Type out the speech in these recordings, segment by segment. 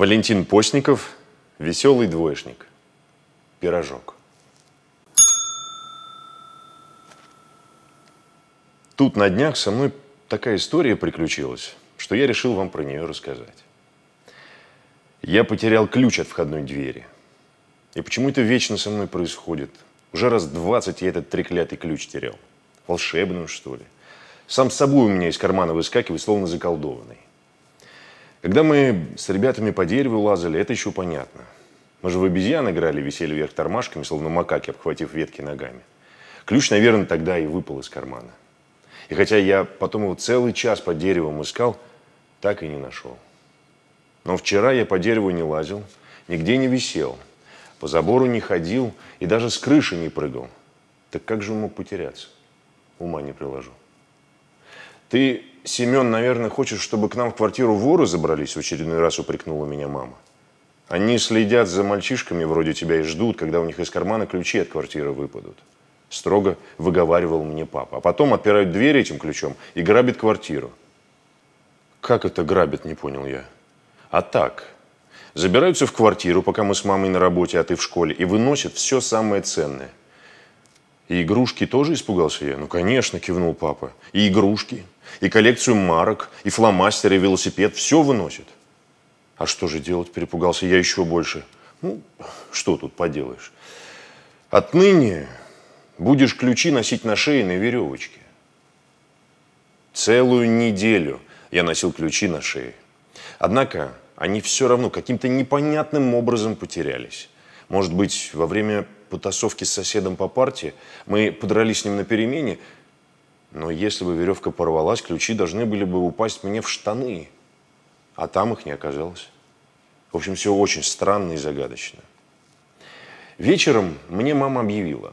Валентин Постников, веселый двоечник. Пирожок. Тут на днях со мной такая история приключилась, что я решил вам про нее рассказать. Я потерял ключ от входной двери. И почему это вечно со мной происходит? Уже раз двадцать я этот треклятый ключ терял. Волшебную, что ли? Сам с собой у меня из кармана выскакивает, словно заколдованный. Когда мы с ребятами по дереву лазали, это еще понятно. Мы же в обезьян играли, висели вверх тормашками, словно макаки, обхватив ветки ногами. Ключ, наверное, тогда и выпал из кармана. И хотя я потом его целый час под деревом искал, так и не нашел. Но вчера я по дереву не лазил, нигде не висел, по забору не ходил и даже с крыши не прыгал. Так как же он мог потеряться? Ума не приложу. Ты Семен, наверное, хочет, чтобы к нам в квартиру воры забрались, в очередной раз упрекнула меня мама. Они следят за мальчишками вроде тебя и ждут, когда у них из кармана ключи от квартиры выпадут. Строго выговаривал мне папа. А потом отпирают дверь этим ключом и грабят квартиру. Как это грабят, не понял я. А так, забираются в квартиру, пока мы с мамой на работе, а ты в школе, и выносят все самое ценное. И игрушки тоже испугался я? Ну, конечно, кивнул папа. И игрушки, и коллекцию марок, и фломастеры, и велосипед. Все выносит. А что же делать? Перепугался я еще больше. Ну, что тут поделаешь? Отныне будешь ключи носить на шее на веревочке. Целую неделю я носил ключи на шее. Однако они все равно каким-то непонятным образом потерялись. Может быть, во время потасовки с соседом по партии мы подрались с ним на перемене – но если бы веревка порвалась, ключи должны были бы упасть мне в штаны. А там их не оказалось. В общем, все очень странно и загадочно. Вечером мне мама объявила.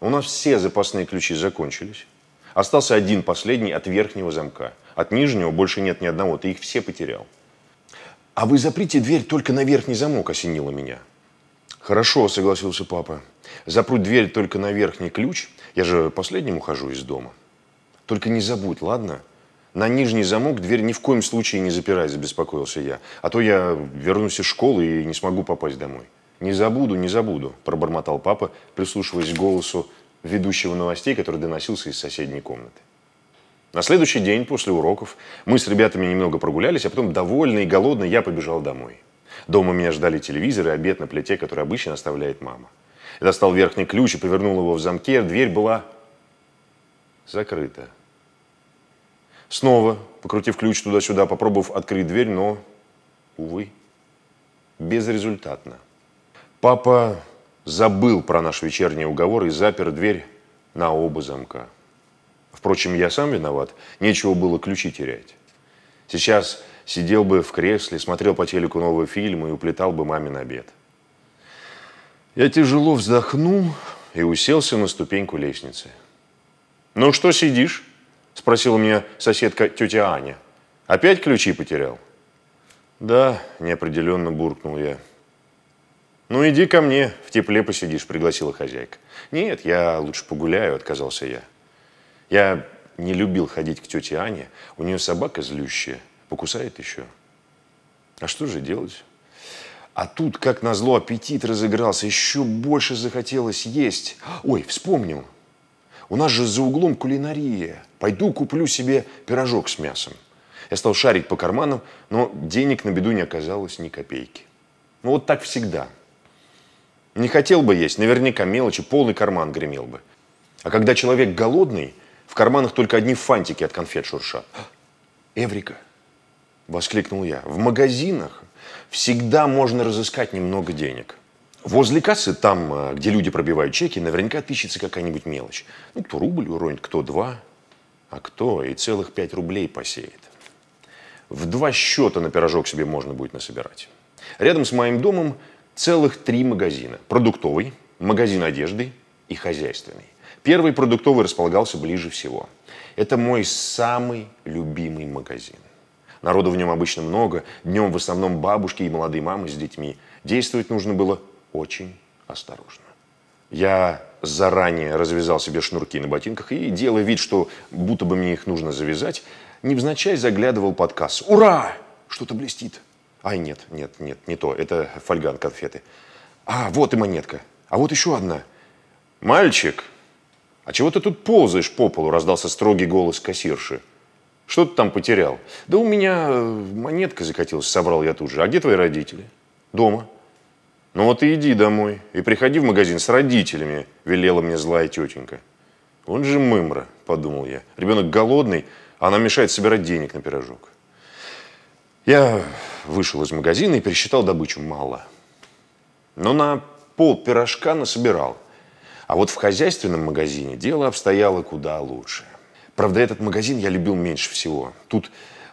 У нас все запасные ключи закончились. Остался один последний от верхнего замка. От нижнего больше нет ни одного. Ты их все потерял. А вы заприте дверь только на верхний замок, осенило меня. Хорошо, согласился папа. Запру дверь только на верхний ключ. Я же последним ухожу из дома. Только не забудь, ладно? На нижний замок дверь ни в коем случае не запирай, забеспокоился я. А то я вернусь из школы и не смогу попасть домой. Не забуду, не забуду, пробормотал папа, прислушиваясь к голосу ведущего новостей, который доносился из соседней комнаты. На следующий день после уроков мы с ребятами немного прогулялись, а потом, довольный и голодный, я побежал домой. Дома меня ждали телевизор и обед на плите, который обычно оставляет мама. Я достал верхний ключ и повернул его в замке. Дверь была закрыта. Снова, покрутив ключ туда-сюда, попробовав открыть дверь, но, увы, безрезультатно. Папа забыл про наш вечерний уговор и запер дверь на оба замка. Впрочем, я сам виноват, нечего было ключи терять. Сейчас сидел бы в кресле, смотрел по телеку новые фильмы и уплетал бы мамин обед. Я тяжело вздохнул и уселся на ступеньку лестницы. «Ну что сидишь?» Спросила меня соседка тетя Аня. Опять ключи потерял? Да, неопределенно буркнул я. Ну иди ко мне, в тепле посидишь, пригласила хозяйка. Нет, я лучше погуляю, отказался я. Я не любил ходить к тете Ане. У нее собака злющая, покусает еще. А что же делать? А тут, как назло, аппетит разыгрался, еще больше захотелось есть. Ой, вспомнил, у нас же за углом кулинария. Пойду куплю себе пирожок с мясом. Я стал шарить по карманам, но денег на беду не оказалось ни копейки. Ну вот так всегда. Не хотел бы есть, наверняка мелочи, полный карман гремел бы. А когда человек голодный, в карманах только одни фантики от конфет шуршат. Эврика, воскликнул я, в магазинах всегда можно разыскать немного денег. Возле кассы, там, э, где люди пробивают чеки, наверняка тыщется какая-нибудь мелочь. Ну, кто рубль уронит, кто два, а кто и целых пять рублей посеет. В два счета на пирожок себе можно будет насобирать. Рядом с моим домом целых три магазина. Продуктовый, магазин одежды и хозяйственный. Первый продуктовый располагался ближе всего. Это мой самый любимый магазин. Народу в нем обычно много, днем в основном бабушки и молодые мамы с детьми. Действовать нужно было очень осторожно. Я заранее развязал себе шнурки на ботинках и, делая вид, что будто бы мне их нужно завязать, невзначай заглядывал под кассу. Ура! Что-то блестит. Ай, нет, нет, нет, не то. Это фольган конфеты. А, вот и монетка. А вот еще одна. Мальчик, а чего ты тут ползаешь по полу? Раздался строгий голос кассирши. Что ты там потерял? Да у меня э, монетка закатилась, собрал я тут же. А где твои родители? Дома. Ну вот и иди домой. И приходи в магазин с родителями, велела мне злая тетенька. Он же мымра, подумал я. Ребенок голодный, а она мешает собирать денег на пирожок. Я вышел из магазина и пересчитал добычу мало. Но на пол пирожка насобирал. А вот в хозяйственном магазине дело обстояло куда лучше. Правда, этот магазин я любил меньше всего. Тут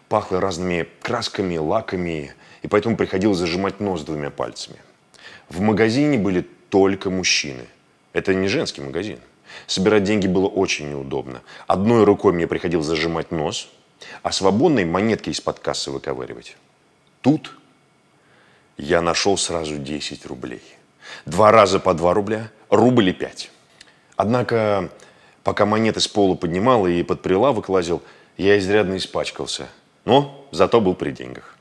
пахло разными красками, лаками, и поэтому приходилось зажимать нос двумя пальцами. В магазине были только мужчины. Это не женский магазин. Собирать деньги было очень неудобно. Одной рукой мне приходилось зажимать нос, а свободной монетки из-под кассы выковыривать. Тут я нашел сразу 10 рублей. Два раза по 2 рубля, рубль и 5. Однако, пока монеты с пола поднимал и под прилавок лазил, я изрядно испачкался. Но зато был при деньгах.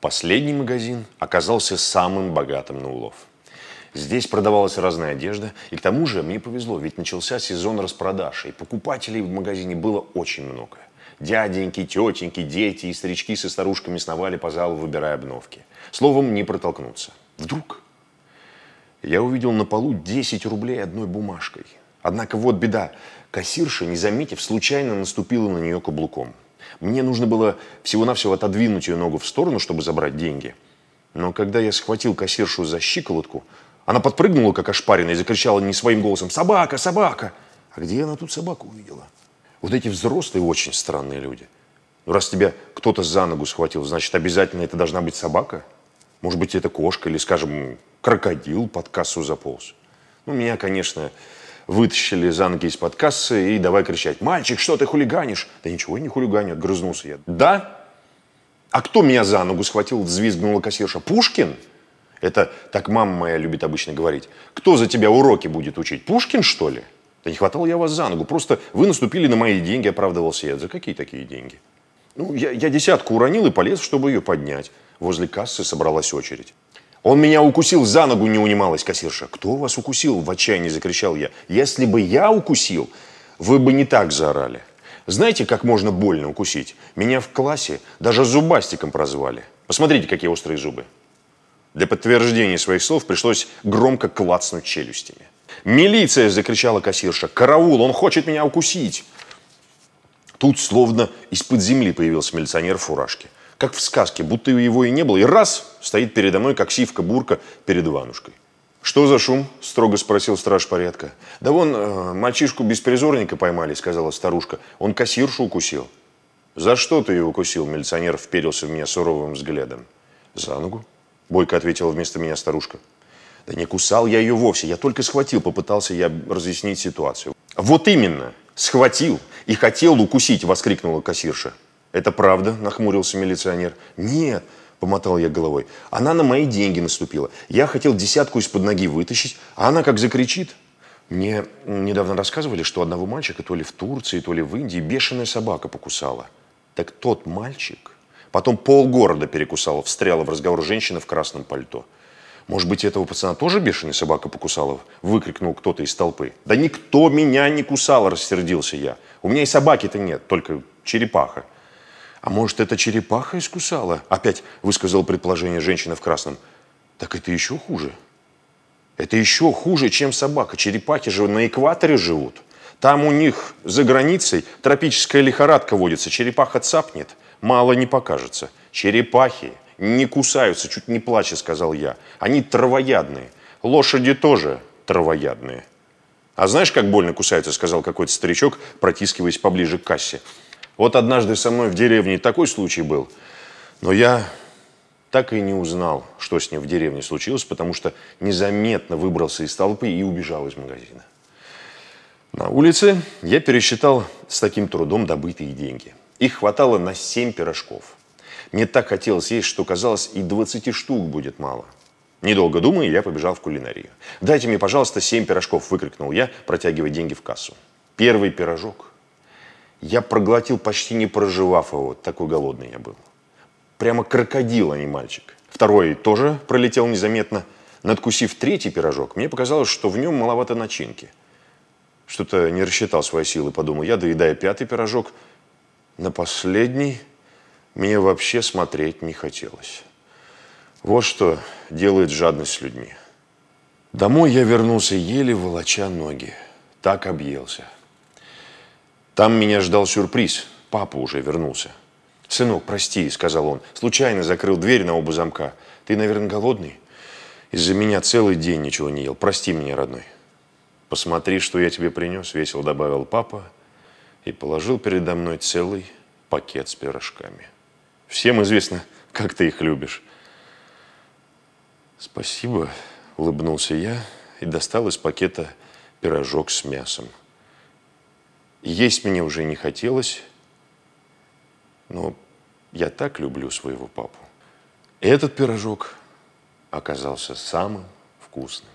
Последний магазин оказался самым богатым на улов. Здесь продавалась разная одежда, и к тому же мне повезло, ведь начался сезон распродаж, и покупателей в магазине было очень много. Дяденьки, тетеньки, дети и старички со старушками сновали по залу, выбирая обновки. Словом, не протолкнуться. Вдруг я увидел на полу 10 рублей одной бумажкой. Однако вот беда. Кассирша, не заметив, случайно наступила на нее каблуком. Мне нужно было всего-навсего отодвинуть ее ногу в сторону, чтобы забрать деньги. Но когда я схватил кассиршу за щиколотку, она подпрыгнула, как ошпаренная, и закричала не своим голосом «Собака! Собака!» А где она тут собаку увидела? Вот эти взрослые очень странные люди. Ну, раз тебя кто-то за ногу схватил, значит, обязательно это должна быть собака? Может быть, это кошка или, скажем, крокодил под кассу заполз? Ну, меня, конечно, вытащили за ноги из-под кассы и давай кричать «Мальчик, что ты хулиганишь?» Да ничего я не хулиганю, отгрызнулся я. «Да? А кто меня за ногу схватил?» – взвизгнула кассирша. «Пушкин?» Это так мама моя любит обычно говорить. Кто за тебя уроки будет учить? Пушкин, что ли? Да не хватало я вас за ногу. Просто вы наступили на мои деньги, оправдывался я. За какие такие деньги? Ну, я, я десятку уронил и полез, чтобы ее поднять. Возле кассы собралась очередь. Он меня укусил за ногу, не унималась кассирша. Кто вас укусил? В отчаянии закричал я. Если бы я укусил, вы бы не так заорали. Знаете, как можно больно укусить? Меня в классе даже зубастиком прозвали. Посмотрите, какие острые зубы. Для подтверждения своих слов пришлось громко клацнуть челюстями. «Милиция!» – закричала кассирша. «Караул! Он хочет меня укусить!» Тут словно из-под земли появился милиционер в фуражке. Как в сказке, будто его и не было. И раз – стоит передо мной, как сивка-бурка перед Иванушкой. «Что за шум?» – строго спросил страж порядка. «Да вон э, мальчишку-беспризорника поймали», – сказала старушка. «Он кассиршу укусил». «За что ты ее укусил?» – милиционер вперился в меня суровым взглядом. «За ногу», Бойко ответила вместо меня старушка. Да не кусал я ее вовсе, я только схватил, попытался я разъяснить ситуацию. Вот именно, схватил и хотел укусить, воскликнула кассирша. Это правда, нахмурился милиционер. Нет, помотал я головой. Она на мои деньги наступила. Я хотел десятку из-под ноги вытащить, а она как закричит. Мне недавно рассказывали, что одного мальчика то ли в Турции, то ли в Индии бешеная собака покусала. Так тот мальчик Потом полгорода перекусала, встряла в разговор женщина в красном пальто. «Может быть, этого пацана тоже бешеная собака покусала?» – выкрикнул кто-то из толпы. «Да никто меня не кусал!» – рассердился я. «У меня и собаки-то нет, только черепаха». «А может, это черепаха искусала?» – опять высказала предположение женщина в красном. «Так это еще хуже. Это еще хуже, чем собака. Черепахи же на экваторе живут. Там у них за границей тропическая лихорадка водится. Черепаха цапнет – мало не покажется. Черепахи не кусаются, чуть не плача, сказал я. Они травоядные. Лошади тоже травоядные. А знаешь, как больно кусаются, сказал какой-то старичок, протискиваясь поближе к кассе. Вот однажды со мной в деревне такой случай был. Но я так и не узнал, что с ним в деревне случилось, потому что незаметно выбрался из толпы и убежал из магазина. На улице я пересчитал с таким трудом добытые деньги – их хватало на 7 пирожков. Мне так хотелось есть, что казалось, и 20 штук будет мало. Недолго думая, я побежал в кулинарию. «Дайте мне, пожалуйста, 7 пирожков», – выкрикнул я, протягивая деньги в кассу. Первый пирожок я проглотил, почти не проживав его, такой голодный я был. Прямо крокодил, а не мальчик. Второй тоже пролетел незаметно. Надкусив третий пирожок, мне показалось, что в нем маловато начинки. Что-то не рассчитал свои силы, подумал я, доедая пятый пирожок. На последний мне вообще смотреть не хотелось. Вот что делает жадность с людьми. Домой я вернулся еле волоча ноги. Так объелся. Там меня ждал сюрприз. Папа уже вернулся. «Сынок, прости», — сказал он. «Случайно закрыл дверь на оба замка. Ты, наверное, голодный? Из-за меня целый день ничего не ел. Прости меня, родной». «Посмотри, что я тебе принес», — весело добавил папа и положил передо мной целый пакет с пирожками. «Всем известно, как ты их любишь». «Спасибо», — улыбнулся я и достал из пакета пирожок с мясом. Есть мне уже не хотелось, но я так люблю своего папу. Этот пирожок оказался самым вкусным.